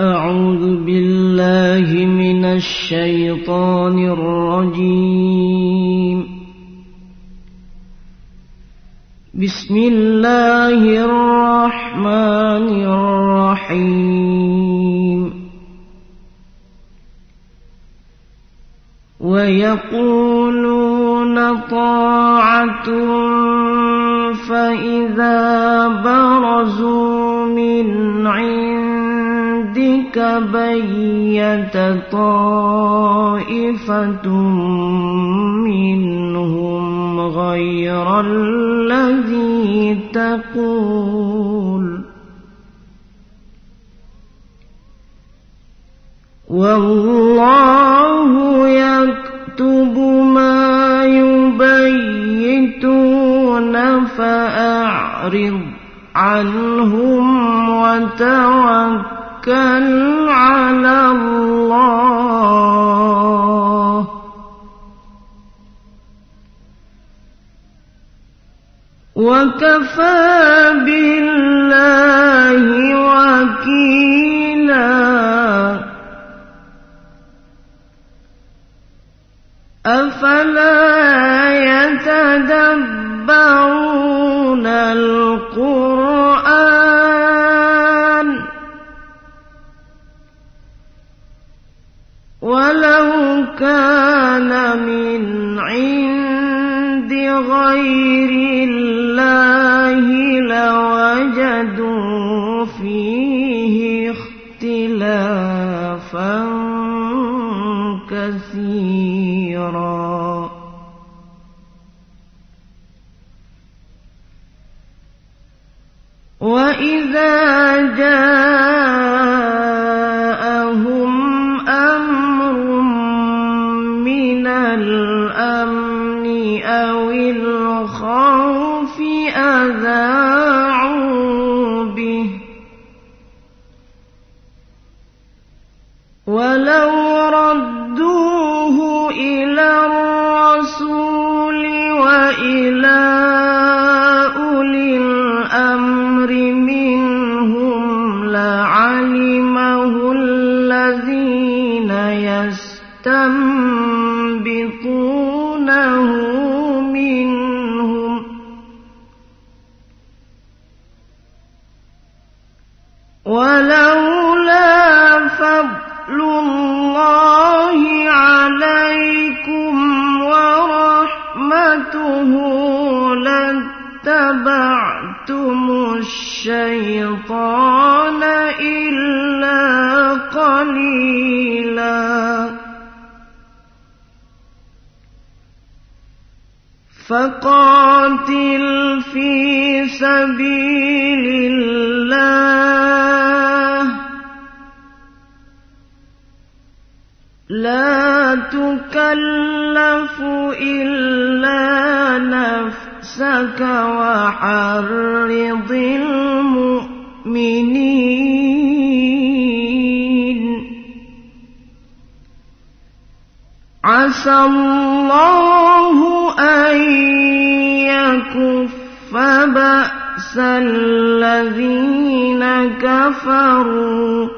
أعوذ بالله من الشيطان الرجيم. بسم الله الرحمن الرحيم. ويقولون طاعة فإذا برزوا من عندك بيت طائفة منهم غير الذي تقول. والله يكتب ما يبيتون فأعرض عنهم وتوكل على الله. وكفى بالله وكيلا. أفلا يتدبرون القرآن؟ من عند غير الله لوجدوا فيه اختلافا كثيرا. وإذا جاءهم تكلف إلا نفسك وحرض المؤمنين. عسى الله أن يكف بأس الذين كفروا.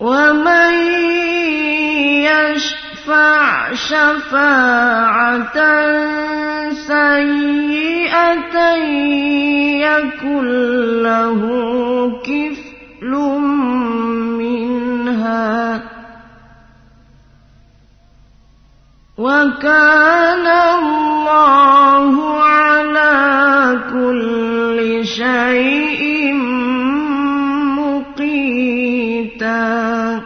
ومن يشفع شفاعة سيئة يكن له كفل منها وكان الله شيء مقيتا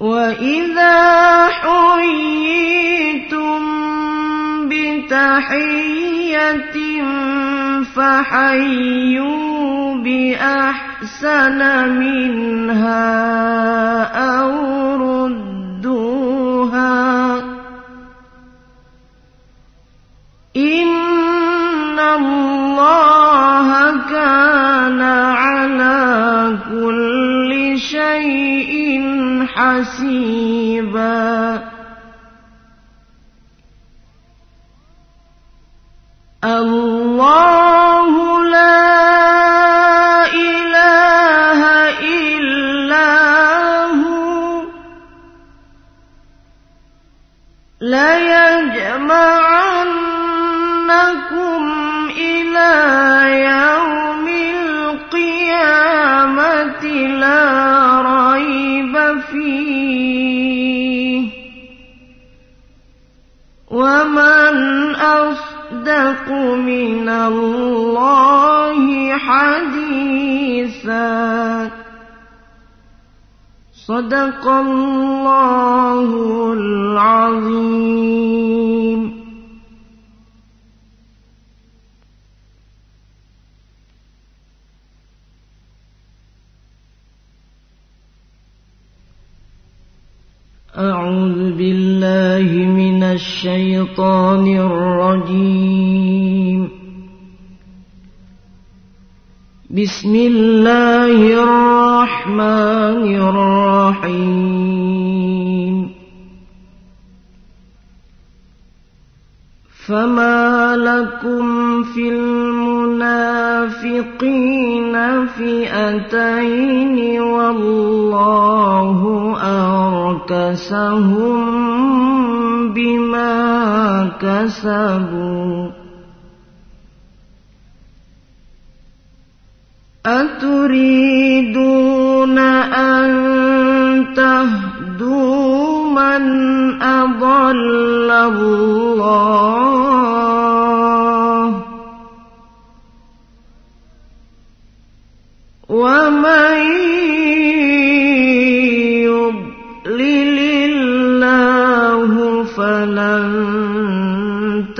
وإذا حييتم بتحية فحيوا بأحسن منها أو ردوها حسيبا. الله ومن أصدق من الله حديثا صدق الله العظيم أعوذ بالله من الشيطان الرجيم. بسم الله الرحمن الرحيم. فما لكم في المنافقين فئتين والله أركسهم بما كسبوا. أتريدون أن تهدوا من أضل الله؟ ومن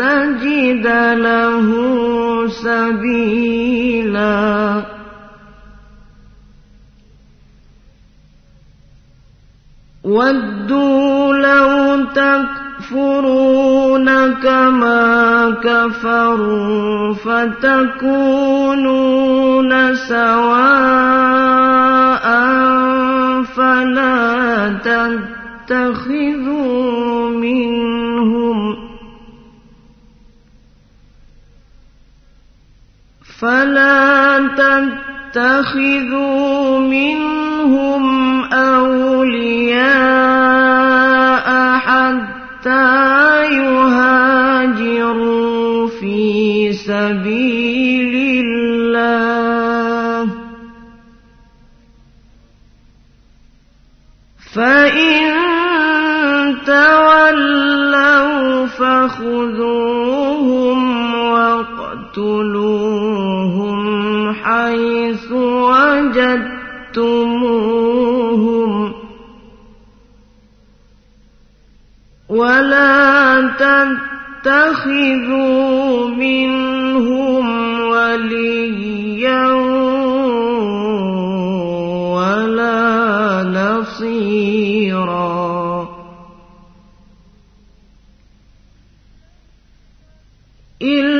تجد له سبيلا. ودوا لو تكفرون كما كفروا فتكونون سواء فلا تتخذوا منهم فلا تتخذوا منهم أولياء حتى يهاجروا في سبيل الله. فإن تولوا فخذوهم واقتلوهم وجدتموهم ولا تتخذوا منهم وليا ولا نصيرا. إلا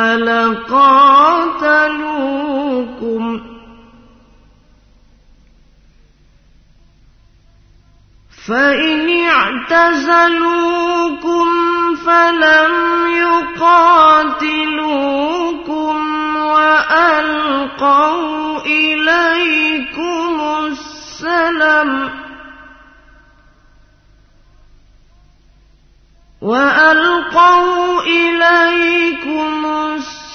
فلقاتلوكم فإن اعتزلوكم فلم يقاتلوكم وألقوا إليكم السلم وألقوا إليكم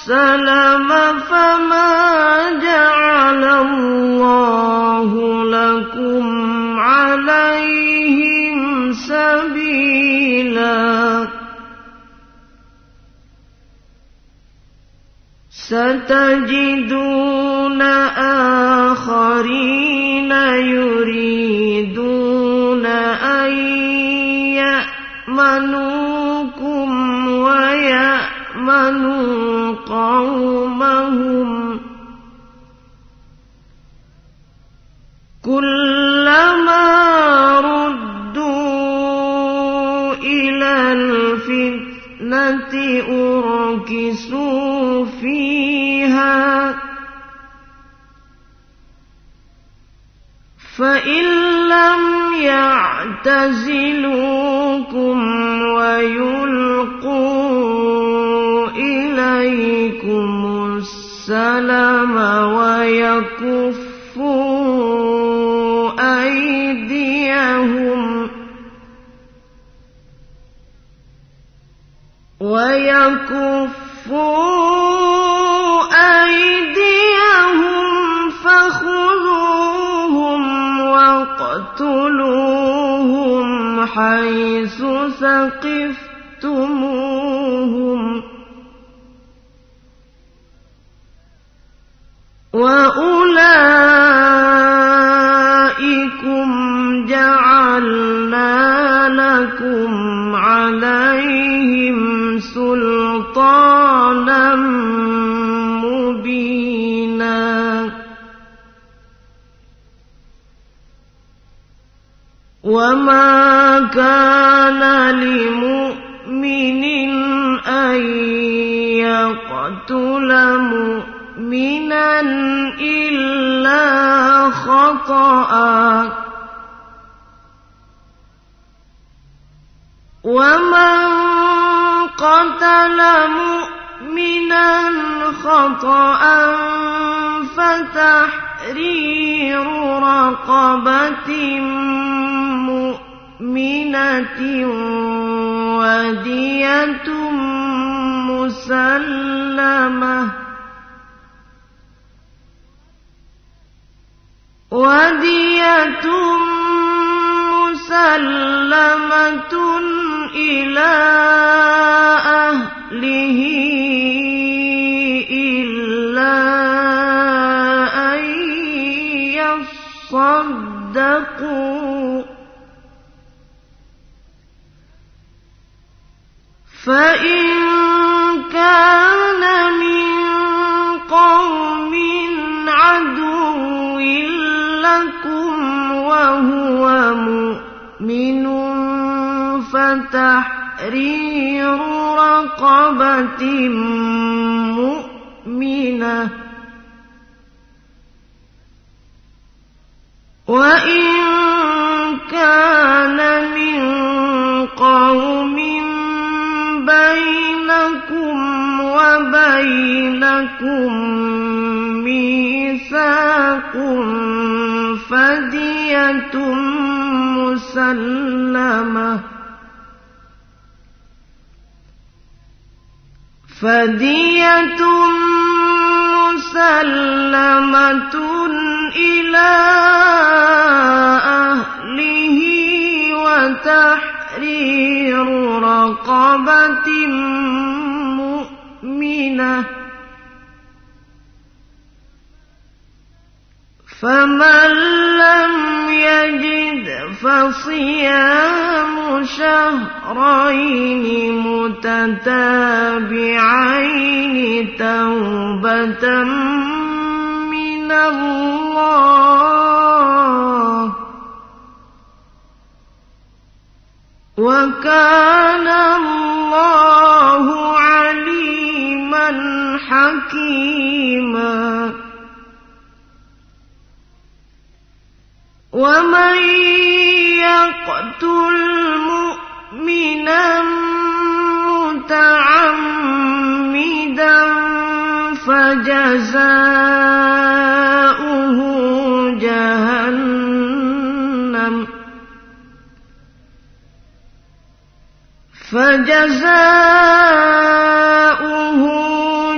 السلم فما جعل الله لكم عليهم سبيلا. ستجدون آخرين يريدون أن يأمنوكم ويأمنوا قومهم كلما ردوا إلى الفتنة أركسوا فيها فإن لم يعتزلوكم ويلقوا إليكم السلم ويكفوا أيديهم ويكفوا حيث ثقفتموهم وأولئكم جعلنا لكم عليهم سلطانا وما كان لمؤمن أن يقتل مؤمنا إلا خطأ. ومن قتل مؤمنا خطأ فتحرير رقبة مؤمنة ودية مسلمة ودية مسلمة إلى أهله فتحرير رقبة مؤمنة. وإن كان من قوم بينكم وبينكم ميثاق فدية مسلمة. فدية مسلمة إلى أهله وتحرير رقبة مؤمنة. فمن لم يجد فصيام شهرين متتابعين توبة من الله وكان الله عليما حكيما ومن يقتل مؤمنا متعمدا فجزاؤه جهنم فجزاؤه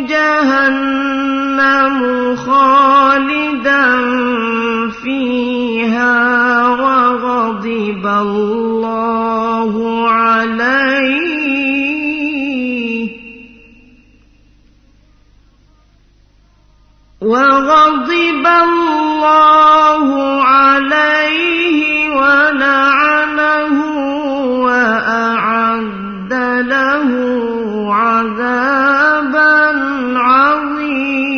جهنم خالدا وغضب الله عليه. وغضب الله عليه ولعنه وأعد له عذابا عظيما.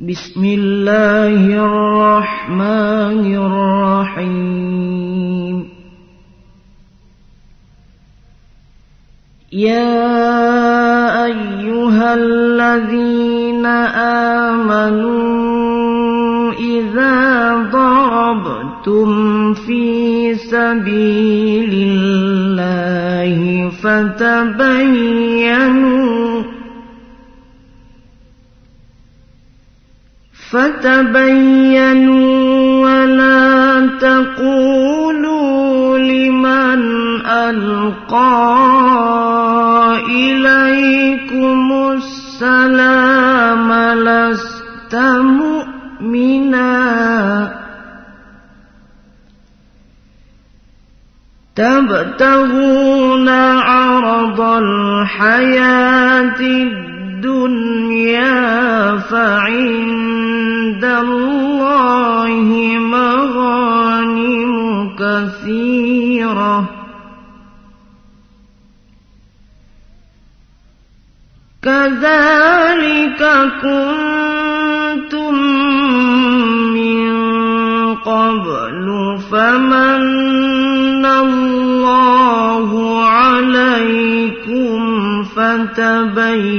بسم الله الرحمن الرحيم. يا أيها الذين آمنوا إذا ضربتم في سبيل الله فتبينوا فتبينوا ولا تقولوا لمن ألقى إليكم السلام لست مؤمنا. تبتغون عرض الحياة الدنيا فعند الله مغانم كثيرة. كذلك كنتم من قبل فمن الله عليكم فتبينوا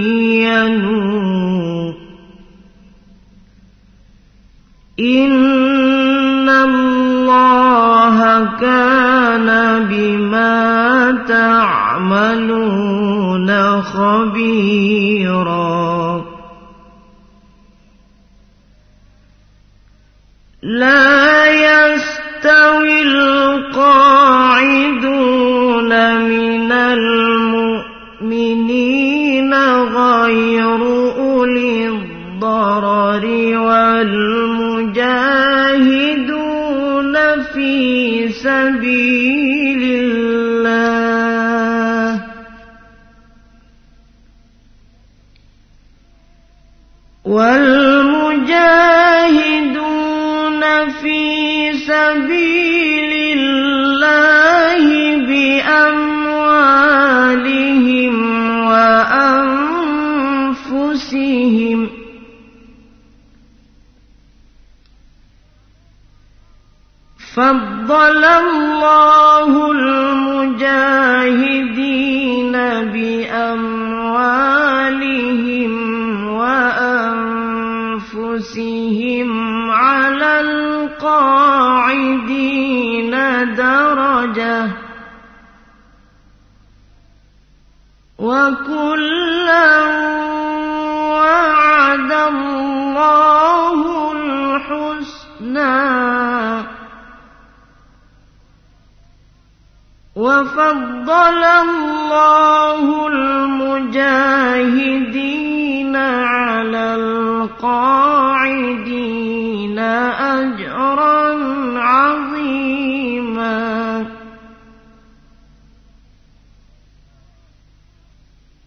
إن والمجاهدون في سبيل الله بأموالهم وأنفسهم. فضل الله القاعدين درجة. وكلا وعد الله الحسنى. وفضل الله المجاهدين على القاعدين.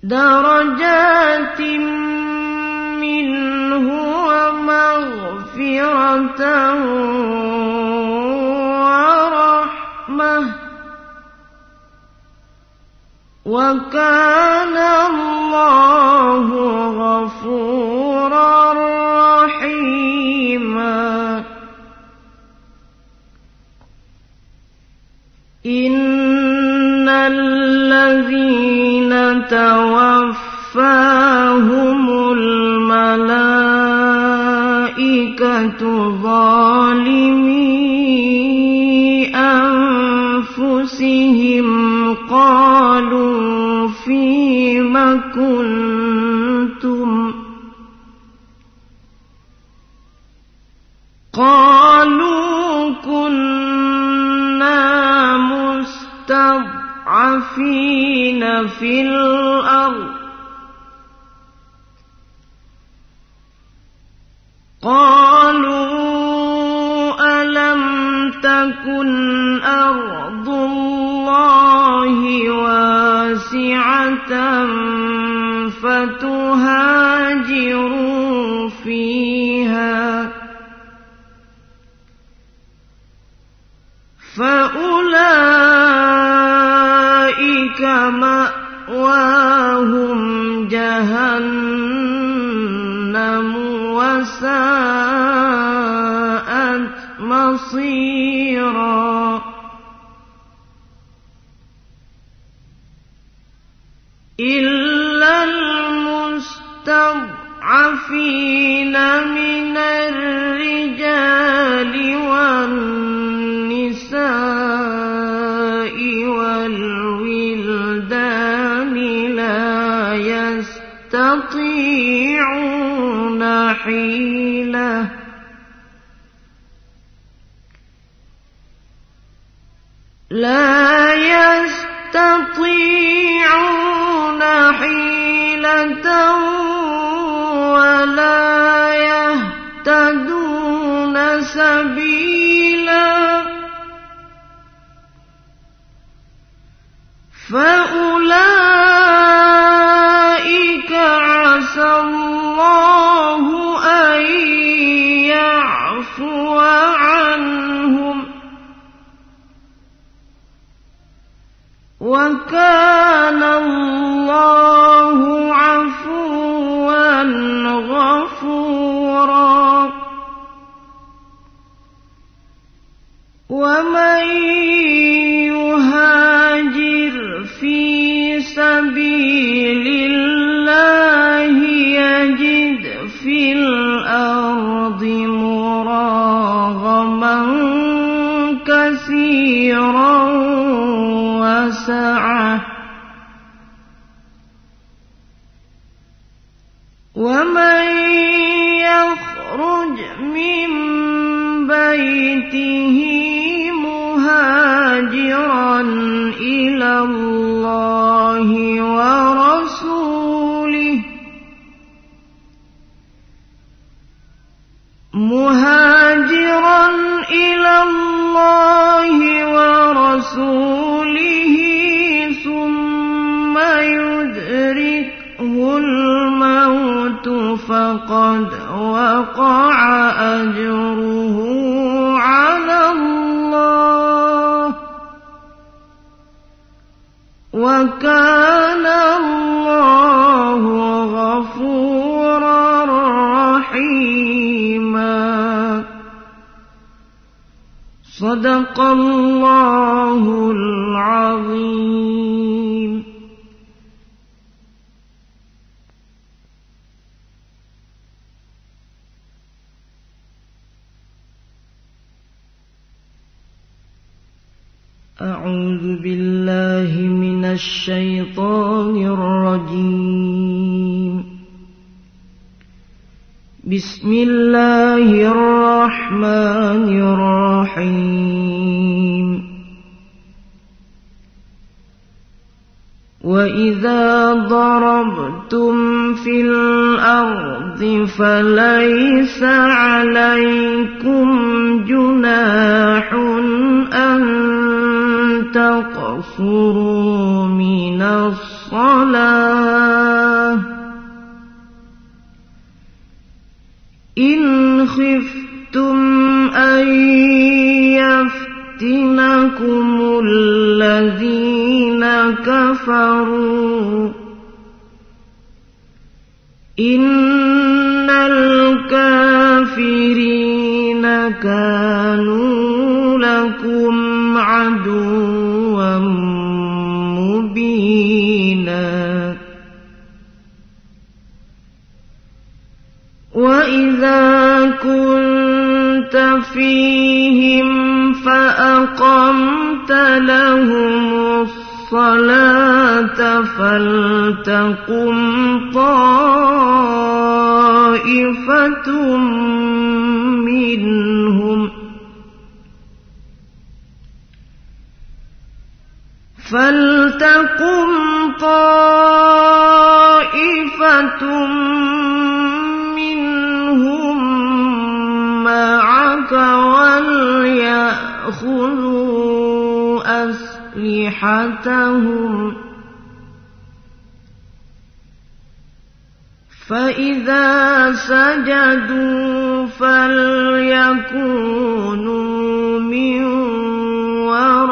درجات منه ومغفرة ورحمة. وكان الله غفورا رحيما إن الذين توفاهم الملائكة ظالمي مستضعفين في الأرض قالوا ألم تكن أرض الله واسعة فتهاجروا فيها فأولئك مأواهم جهنم وساءت مصيرا. إلا المستضعفين من الرجال والنساء. يستطيعون حيلة. لا يستطيعون حيلة. ومن يخرج من بيته مهاجرا إلى الله ورسوله. مهاجرا إلى الله ورسوله. الموت فقد وقع أجره على الله. وكان الله غفورا رحيما. صدق الله العظيم. أعوذ بالله من الشيطان الرجيم. بسم الله الرحمن الرحيم. وإذا ضربتم في الأرض فليس عليكم جناح أن تقصروا من الصلاة. إن خفتم أن لهم الصلاة فلتقم طائفة منهم فلتقم طائفة منهم معك وليأخذوا أسلحتهم. فإذا سجدوا فليكونوا من ورائكم.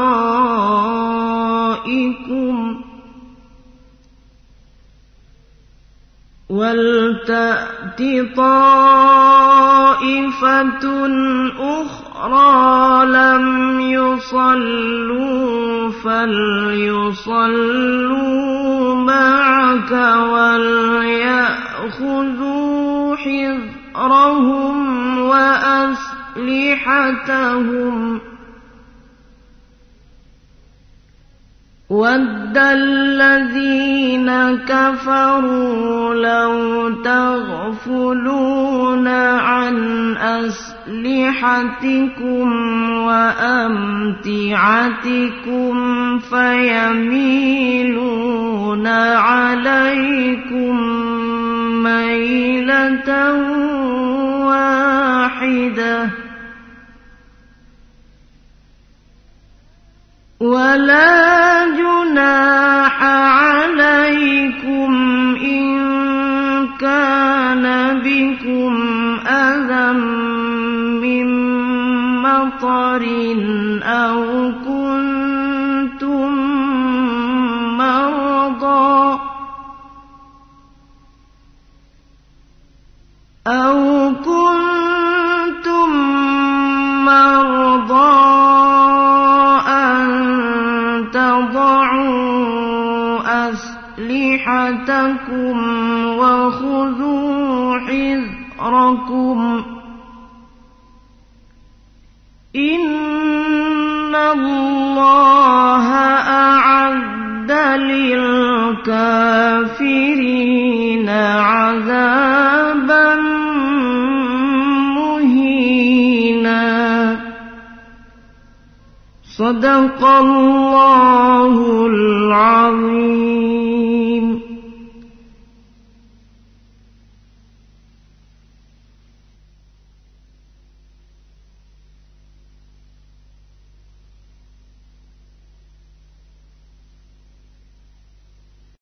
ولتأت طائفة أخرى لم يصلوا فليصلوا معك وليأخذوا حذرهم وأسلحتهم. ود الذين كفروا لو تغفلون عن أسلحتكم وأمتعتكم فيميلون عليكم ميلة واحدة ولا جناح عليكم إن كان بكم أذى من مطر أو كنتم مرضى أو كنتم مرضى تضعوا أسلحتكم وخذوا حذركم صدق الله العظيم.